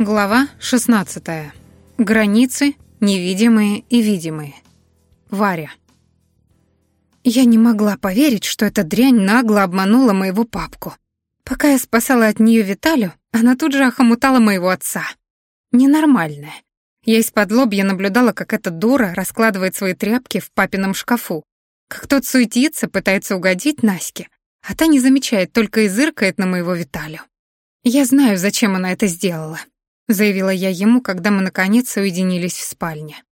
Глава 16. Границы невидимые и видимые. Варя. Я не могла поверить, что эта дрянь нагло обманула моего папку. Пока я спасала от нее Виталю, она тут же охомутала моего отца. Ненормальная. Я из-под лобья наблюдала, как эта дура раскладывает свои тряпки в папином шкафу, как тот суетится, пытается угодить Наське, а та не замечает, только и зыркает на моего Виталю. Я знаю, зачем она это сделала. — заявила я ему, когда мы, наконец, уединились в спальне.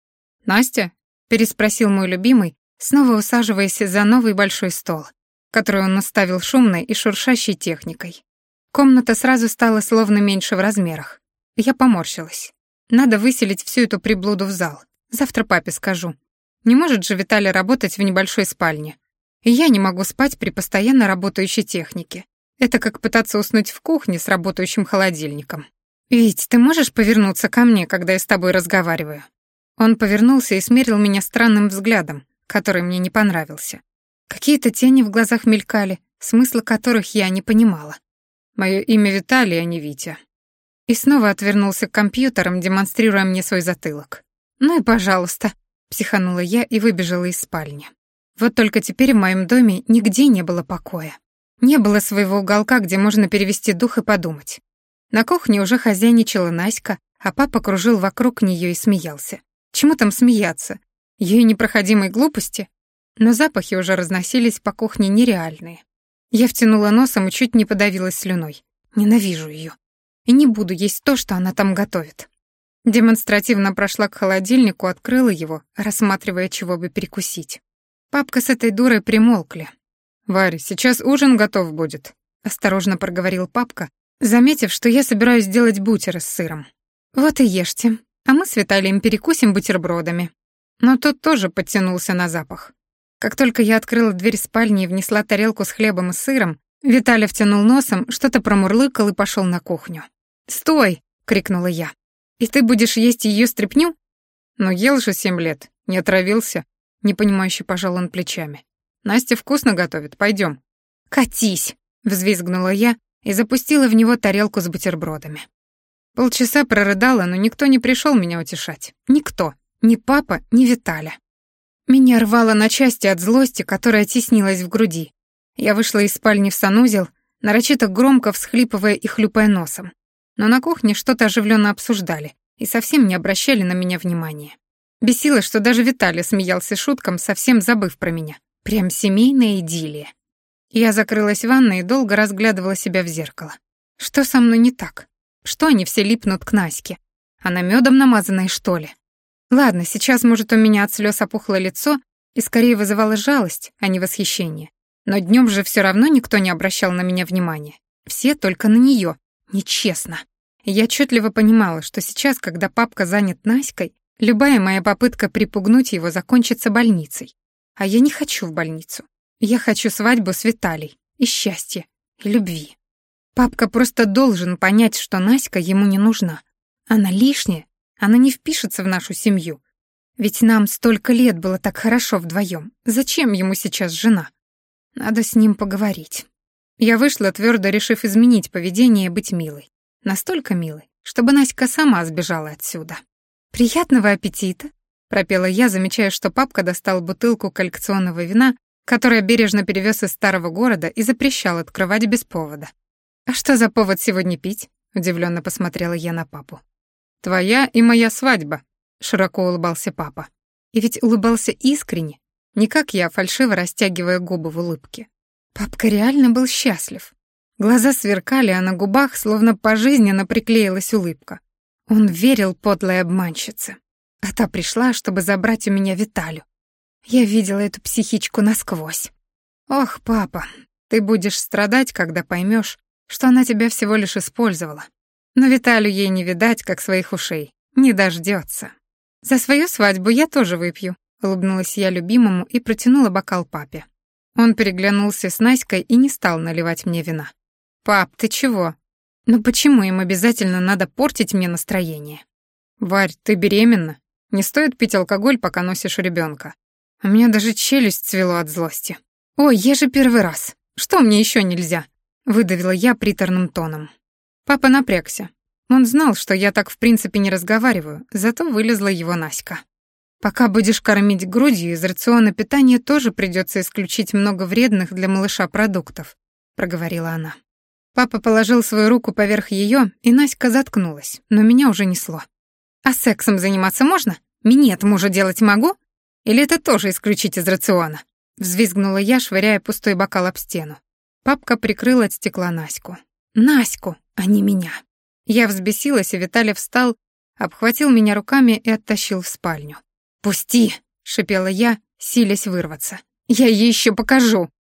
«Настя?» — переспросил мой любимый, снова усаживаясь за новый большой стол, который он наставил шумной и шуршащей техникой. Комната сразу стала словно меньше в размерах. Я поморщилась. Надо выселить всю эту приблуду в зал. Завтра папе скажу. Не может же Виталий работать в небольшой спальне. И я не могу спать при постоянно работающей технике. Это как пытаться уснуть в кухне с работающим холодильником. «Вить, ты можешь повернуться ко мне, когда я с тобой разговариваю?» Он повернулся и смерил меня странным взглядом, который мне не понравился. Какие-то тени в глазах мелькали, смысла которых я не понимала. «Мое имя Виталий, а не Витя». И снова отвернулся к компьютерам, демонстрируя мне свой затылок. «Ну и пожалуйста», — психанула я и выбежала из спальни. Вот только теперь в моем доме нигде не было покоя. Не было своего уголка, где можно перевести дух и подумать. На кухне уже хозяйничала Наська, а папа кружил вокруг нее и смеялся. Чему там смеяться? Ее непроходимой глупости? Но запахи уже разносились по кухне нереальные. Я втянула носом и чуть не подавилась слюной. Ненавижу ее. И не буду есть то, что она там готовит. Демонстративно прошла к холодильнику, открыла его, рассматривая, чего бы перекусить. Папка с этой дурой примолкли. «Варя, сейчас ужин готов будет», — осторожно проговорил папка, заметив, что я собираюсь сделать бутеры с сыром. «Вот и ешьте, а мы с Виталием перекусим бутербродами». Но тот тоже подтянулся на запах. Как только я открыла дверь спальни и внесла тарелку с хлебом и сыром, Виталий втянул носом, что-то промурлыкал и пошел на кухню. «Стой!» — крикнула я. «И ты будешь есть ее стряпню?» «Ну, ел же семь лет, не отравился», — непонимающе пожал он плечами. «Настя вкусно готовит, пойдем. «Катись!» — взвизгнула я и запустила в него тарелку с бутербродами. Полчаса прорыдала, но никто не пришел меня утешать. Никто. Ни папа, ни Виталя. Меня рвало на части от злости, которая теснилась в груди. Я вышла из спальни в санузел, нарочито громко всхлипывая и хлюпая носом. Но на кухне что-то оживленно обсуждали и совсем не обращали на меня внимания. Бесило, что даже Виталий смеялся шуткам, совсем забыв про меня. Прям семейная идиллия. Я закрылась в ванной и долго разглядывала себя в зеркало. Что со мной не так? Что они все липнут к Наське? Она медом намазанная, что ли? Ладно, сейчас, может, у меня от слез опухло лицо и скорее вызывало жалость, а не восхищение. Но днем же все равно никто не обращал на меня внимания. Все только на нее. Нечестно. Я отчетливо понимала, что сейчас, когда папка занят Наськой, любая моя попытка припугнуть его закончится больницей. А я не хочу в больницу. Я хочу свадьбу с Виталий, и счастья, и любви. Папка просто должен понять, что Наська ему не нужна. Она лишняя, она не впишется в нашу семью. Ведь нам столько лет было так хорошо вдвоем. Зачем ему сейчас жена? Надо с ним поговорить. Я вышла, твердо решив изменить поведение и быть милой. Настолько милой, чтобы Наська сама сбежала отсюда. «Приятного аппетита!» — пропела я, замечая, что папка достал бутылку коллекционного вина которое бережно перевез из старого города и запрещал открывать без повода. «А что за повод сегодня пить?» — удивленно посмотрела я на папу. «Твоя и моя свадьба», — широко улыбался папа. И ведь улыбался искренне, не как я, фальшиво растягивая губы в улыбке. Папка реально был счастлив. Глаза сверкали, а на губах словно пожизненно приклеилась улыбка. Он верил подлой обманщице. А та пришла, чтобы забрать у меня Виталю. Я видела эту психичку насквозь. Ох, папа, ты будешь страдать, когда поймешь, что она тебя всего лишь использовала. Но Виталю ей не видать, как своих ушей. Не дождется. За свою свадьбу я тоже выпью, улыбнулась я любимому и протянула бокал папе. Он переглянулся с Наськой и не стал наливать мне вина. «Пап, ты чего? Ну почему им обязательно надо портить мне настроение?» «Варь, ты беременна. Не стоит пить алкоголь, пока носишь ребенка. У меня даже челюсть цвело от злости. «Ой, я же первый раз. Что мне еще нельзя?» — выдавила я приторным тоном. Папа напрягся. Он знал, что я так в принципе не разговариваю, зато вылезла его Наська. Пока будешь кормить грудью, из рациона питания тоже придется исключить много вредных для малыша продуктов, проговорила она. Папа положил свою руку поверх ее, и Наська заткнулась, но меня уже несло. А сексом заниматься можно? Минет мужа делать могу? Или это тоже исключить из рациона? Взвизгнула я, швыряя пустой бокал об стену. Папка прикрыл от стекла Наську. Наську, а не меня. Я взбесилась, и Виталий встал, обхватил меня руками и оттащил в спальню. «Пусти!» — шипела я, силясь вырваться. «Я ей еще покажу!»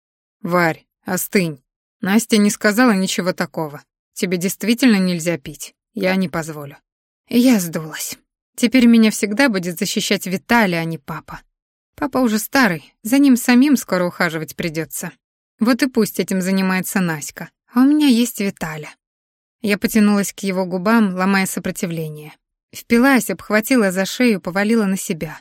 «Варь, остынь. Настя не сказала ничего такого. Тебе действительно нельзя пить. Я не позволю». Я сдулась. Теперь меня всегда будет защищать Виталий, а не папа. Папа уже старый, за ним самим скоро ухаживать придется. Вот и пусть этим занимается Наська, а у меня есть Виталя. Я потянулась к его губам, ломая сопротивление. Впилась, обхватила за шею, повалила на себя.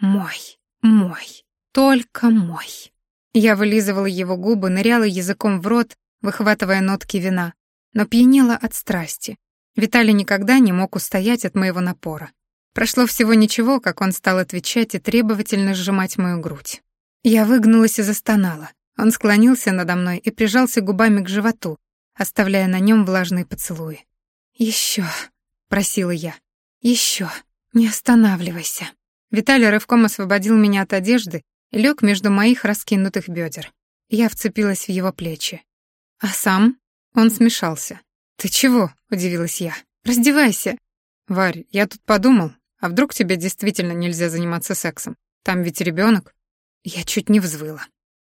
Мой, мой, только мой. Я вылизывала его губы, ныряла языком в рот, выхватывая нотки вина, но пьянела от страсти. Виталий никогда не мог устоять от моего напора. Прошло всего ничего, как он стал отвечать и требовательно сжимать мою грудь. Я выгнулась и застонала. Он склонился надо мной и прижался губами к животу, оставляя на нем влажные поцелуи. «Еще», — просила я, — «еще, не останавливайся». Виталий рывком освободил меня от одежды и лег между моих раскинутых бедер. Я вцепилась в его плечи. «А сам?» Он смешался. «Ты чего?» — удивилась я. «Раздевайся!» «Варь, я тут подумал, а вдруг тебе действительно нельзя заниматься сексом? Там ведь ребенок. Я чуть не взвыла.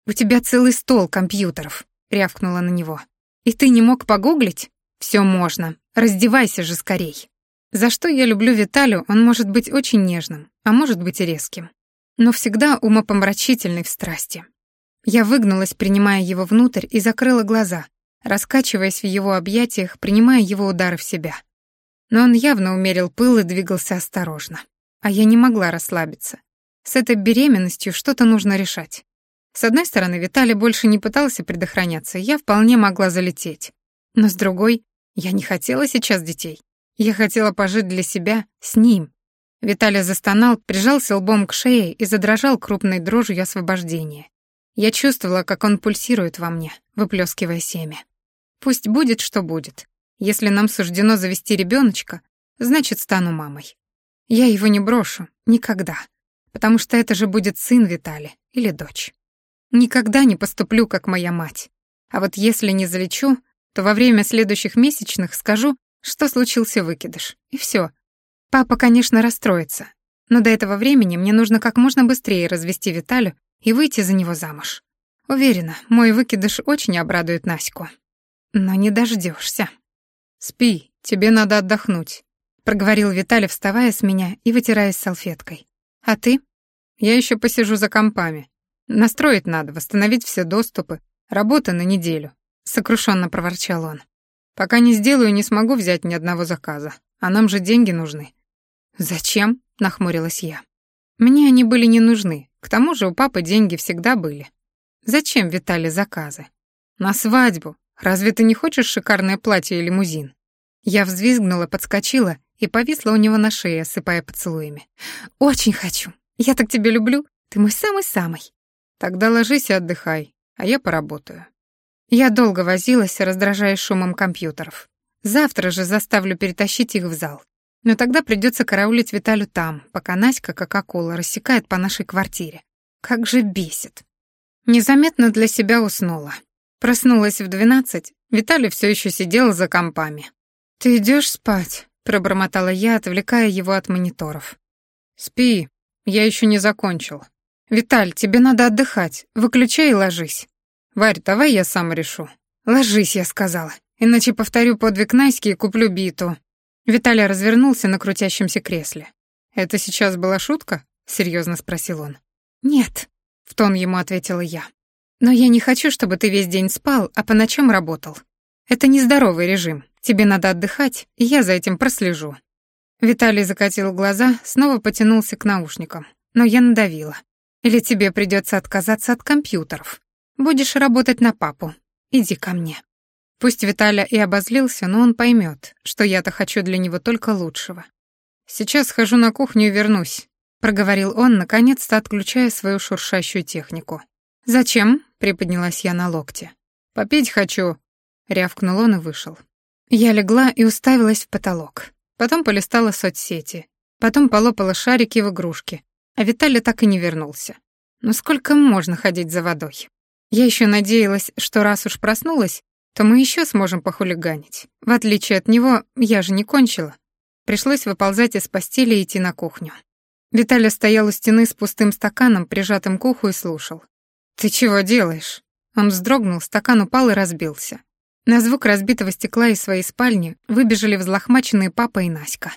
«У тебя целый стол компьютеров», — рявкнула на него. «И ты не мог погуглить? Все можно. Раздевайся же скорей». За что я люблю Виталю, он может быть очень нежным, а может быть и резким. Но всегда умопомрачительный в страсти. Я выгнулась, принимая его внутрь, и закрыла глаза, раскачиваясь в его объятиях, принимая его удары в себя. Но он явно умерил пыл и двигался осторожно. А я не могла расслабиться. С этой беременностью что-то нужно решать. С одной стороны, Виталий больше не пытался предохраняться, я вполне могла залететь. Но с другой, я не хотела сейчас детей. Я хотела пожить для себя с ним. Виталий застонал, прижался лбом к шее и задрожал крупной дрожью освобождения. Я чувствовала, как он пульсирует во мне, выплескивая семя. Пусть будет, что будет. Если нам суждено завести ребеночка, значит, стану мамой. Я его не брошу, никогда, потому что это же будет сын Витали или дочь. Никогда не поступлю, как моя мать. А вот если не залечу, то во время следующих месячных скажу, что случился выкидыш, и все. Папа, конечно, расстроится, но до этого времени мне нужно как можно быстрее развести Виталю и выйти за него замуж. Уверена, мой выкидыш очень обрадует Наську. Но не дождешься. «Спи, тебе надо отдохнуть», — проговорил Виталий, вставая с меня и вытираясь салфеткой. «А ты?» «Я еще посижу за компами. Настроить надо, восстановить все доступы. Работа на неделю», — сокрушенно проворчал он. «Пока не сделаю, не смогу взять ни одного заказа. А нам же деньги нужны». «Зачем?» — нахмурилась я. «Мне они были не нужны. К тому же у папы деньги всегда были. Зачем Виталий заказы? На свадьбу, Разве ты не хочешь шикарное платье и лимузин?» Я взвизгнула, подскочила и повисла у него на шее, осыпая поцелуями. «Очень хочу. Я так тебя люблю. Ты мой самый-самый». «Тогда ложись и отдыхай, а я поработаю». Я долго возилась, раздражаясь шумом компьютеров. Завтра же заставлю перетащить их в зал. Но тогда придется караулить Виталю там, пока Наська, как акула, рассекает по нашей квартире. Как же бесит. Незаметно для себя уснула. Проснулась в двенадцать, Виталий все еще сидел за компами. «Ты идешь спать?» — пробормотала я, отвлекая его от мониторов. «Спи, я еще не закончил. Виталь, тебе надо отдыхать, выключай и ложись. Варь, давай я сам решу». «Ложись», — я сказала, иначе повторю подвиг Наськи и куплю биту». Виталий развернулся на крутящемся кресле. «Это сейчас была шутка?» — серьезно спросил он. «Нет», — в тон ему ответила я. Но я не хочу, чтобы ты весь день спал, а по ночам работал. Это нездоровый режим. Тебе надо отдыхать, и я за этим прослежу». Виталий закатил глаза, снова потянулся к наушникам. Но я надавила. «Или тебе придется отказаться от компьютеров. Будешь работать на папу. Иди ко мне». Пусть Виталя и обозлился, но он поймет, что я-то хочу для него только лучшего. «Сейчас схожу на кухню и вернусь», — проговорил он, наконец-то отключая свою шуршащую технику. «Зачем?» — приподнялась я на локте. «Попить хочу», — рявкнул он и вышел. Я легла и уставилась в потолок. Потом полистала соцсети. Потом полопала шарики в игрушки. А Виталий так и не вернулся. Но сколько можно ходить за водой? Я еще надеялась, что раз уж проснулась, то мы еще сможем похулиганить. В отличие от него, я же не кончила. Пришлось выползать из постели и идти на кухню. Виталий стоял у стены с пустым стаканом, прижатым к уху, и слушал. «Ты чего делаешь?» Он вздрогнул, стакан упал и разбился. На звук разбитого стекла из своей спальни выбежали взлохмаченные папа и Наська.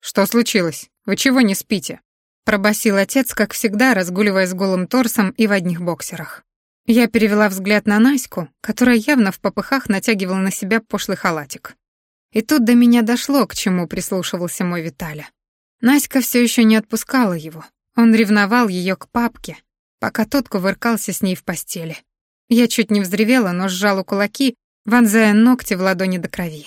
«Что случилось? Вы чего не спите?» Пробасил отец, как всегда, разгуливая с голым торсом и в одних боксерах. Я перевела взгляд на Наську, которая явно в попыхах натягивала на себя пошлый халатик. И тут до меня дошло, к чему прислушивался мой Виталя. Наська все еще не отпускала его. Он ревновал ее к папке, пока тот кувыркался с ней в постели. Я чуть не взревела, но сжала кулаки, вонзая ногти в ладони до крови.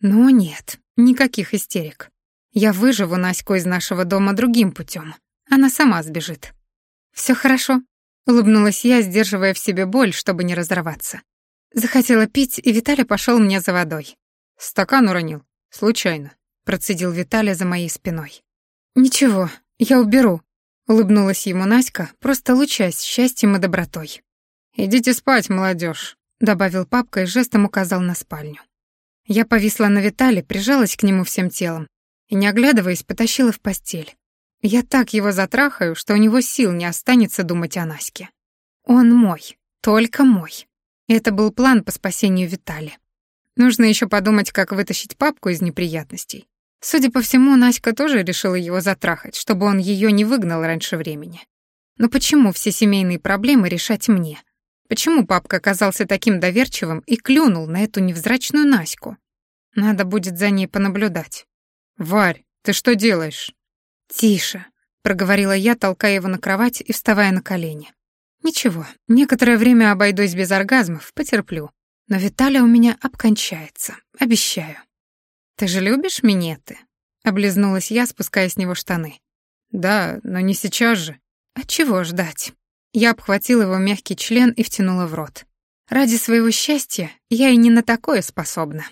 Ну нет, никаких истерик. Я выживу Наську из нашего дома другим путем. Она сама сбежит. Все хорошо, Улыбнулась я, сдерживая в себе боль, чтобы не разорваться. Захотела пить, и Виталий пошел мне за водой. Стакан уронил. Случайно. Процедил Виталий за моей спиной. Ничего, я уберу. Улыбнулась ему Наська, просто лучась счастьем и добротой. «Идите спать, молодежь, добавил папка и жестом указал на спальню. Я повисла на Витале, прижалась к нему всем телом и, не оглядываясь, потащила в постель. Я так его затрахаю, что у него сил не останется думать о Наське. Он мой, только мой. Это был план по спасению Витали. Нужно еще подумать, как вытащить папку из неприятностей. Судя по всему, Наська тоже решила его затрахать, чтобы он ее не выгнал раньше времени. Но почему все семейные проблемы решать мне? Почему папка оказался таким доверчивым и клюнул на эту невзрачную Наську? Надо будет за ней понаблюдать. «Варь, ты что делаешь?» «Тише», — проговорила я, толкая его на кровать и вставая на колени. «Ничего, некоторое время обойдусь без оргазмов, потерплю. Но Виталий у меня обкончается, обещаю». «Ты же любишь минеты?» — облизнулась я, спуская с него штаны. «Да, но не сейчас же». «А чего ждать?» Я обхватила его мягкий член и втянула в рот. «Ради своего счастья я и не на такое способна».